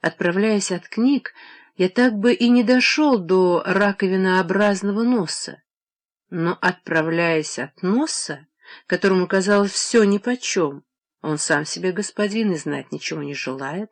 Отправляясь от книг, я так бы и не дошел до раковинообразного носа. Но, отправляясь от носа, которому казалось все нипочем, он сам себе господин и знать ничего не желает,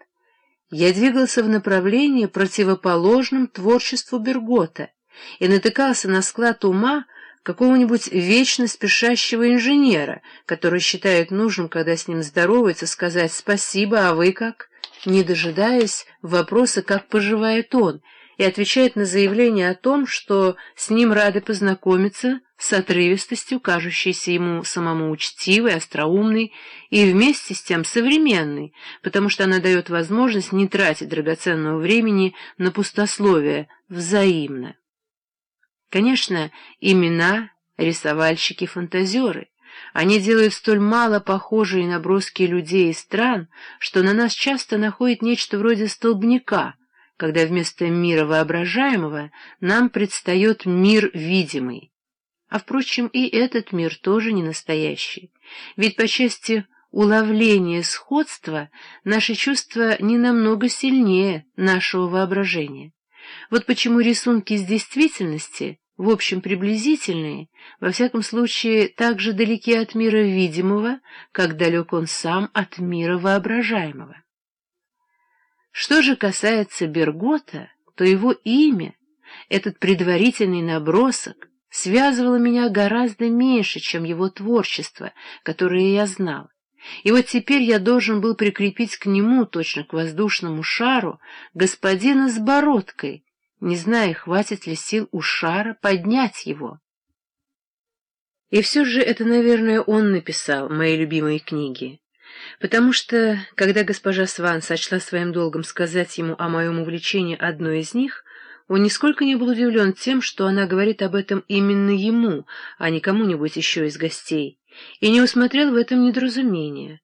я двигался в направлении, противоположном творчеству Бергота, и натыкался на склад ума какого-нибудь вечно спешащего инженера, который считает нужным, когда с ним здоровается, сказать «спасибо, а вы как?», не дожидаясь вопроса, как поживает он, и отвечает на заявление о том, что с ним рады познакомиться с отрывистостью, кажущейся ему самому учтивой, остроумной и вместе с тем современной, потому что она дает возможность не тратить драгоценного времени на пустословие взаимно. Конечно, имена — рисовальщики-фантазеры. Они делают столь мало похожие наброски людей и стран, что на нас часто находит нечто вроде столбняка, когда вместо мира воображаемого нам предстает мир видимый. А, впрочем, и этот мир тоже не настоящий, ведь по части уловления сходства наши чувства не намного сильнее нашего воображения. Вот почему рисунки из действительности, в общем приблизительные, во всяком случае так же далеки от мира видимого, как далек он сам от мира воображаемого. Что же касается Бергота, то его имя, этот предварительный набросок, связывало меня гораздо меньше, чем его творчество, которое я знал. И вот теперь я должен был прикрепить к нему, точно к воздушному шару, господина с бородкой, не зная, хватит ли сил у шара поднять его. И все же это, наверное, он написал мои любимые книги. Потому что, когда госпожа Сван сочла своим долгом сказать ему о моем увлечении одной из них, он нисколько не был удивлен тем, что она говорит об этом именно ему, а не кому-нибудь еще из гостей, и не усмотрел в этом недоразумения.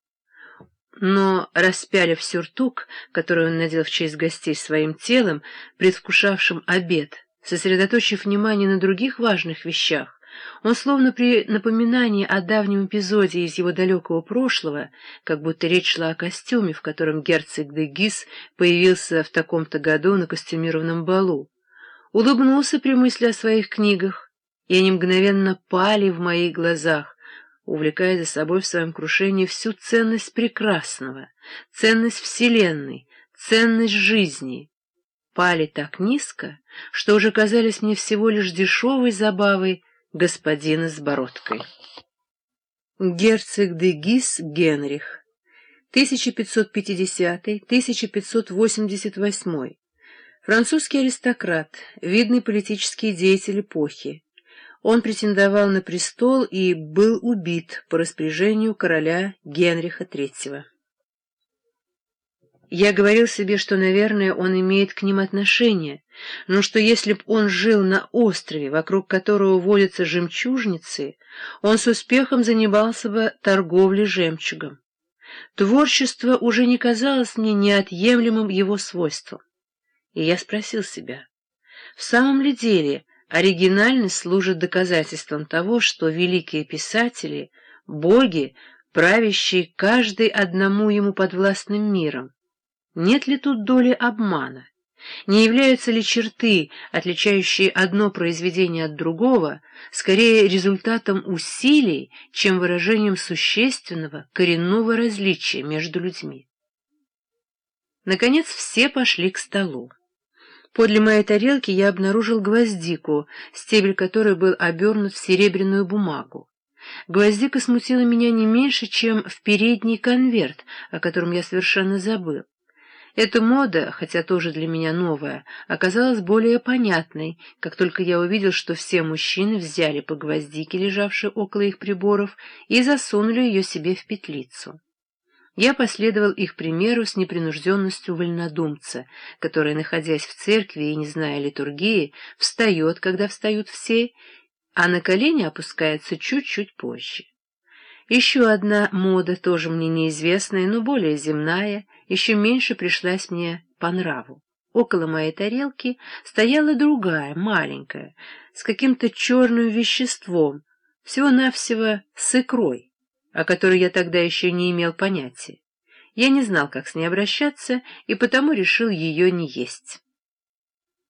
Но, распялив сюртук, который он надел в честь гостей своим телом, предвкушавшим обед, сосредоточив внимание на других важных вещах, он словно при напоминании о давнем эпизоде из его далекого прошлого, как будто речь шла о костюме, в котором герцог де Гис появился в таком-то году на костюмированном балу, улыбнулся при мысли о своих книгах, и они мгновенно пали в моих глазах, увлекая за собой в своем крушении всю ценность прекрасного, ценность Вселенной, ценность жизни. Пали так низко, что уже казались мне всего лишь дешевой забавой господина с бородкой. Герцог де Гис Генрих, 1550-1588, французский аристократ, видный политический деятель эпохи, он претендовал на престол и был убит по распоряжению короля Генриха III. Я говорил себе, что, наверное, он имеет к ним отношение, но что если б он жил на острове, вокруг которого водятся жемчужницы, он с успехом занимался бы торговлей жемчугом. Творчество уже не казалось мне неотъемлемым его свойством. И я спросил себя, в самом ли деле Оригинальность служит доказательством того, что великие писатели — боги, правящие каждый одному ему подвластным миром. Нет ли тут доли обмана? Не являются ли черты, отличающие одно произведение от другого, скорее результатом усилий, чем выражением существенного, коренного различия между людьми? Наконец все пошли к столу. Подле моей тарелки я обнаружил гвоздику, стебель которой был обернут в серебряную бумагу. Гвоздика смутила меня не меньше, чем в передний конверт, о котором я совершенно забыл. Эта мода, хотя тоже для меня новая, оказалась более понятной, как только я увидел, что все мужчины взяли по гвоздике, лежавшей около их приборов, и засунули ее себе в петлицу. Я последовал их примеру с непринужденностью вольнодумца, который, находясь в церкви и не зная литургии, встает, когда встают все, а на колени опускается чуть-чуть позже. Еще одна мода, тоже мне неизвестная, но более земная, еще меньше пришлась мне по нраву. Около моей тарелки стояла другая, маленькая, с каким-то черным веществом, всего-навсего с икрой о которой я тогда еще не имел понятия. Я не знал, как с ней обращаться, и потому решил ее не есть.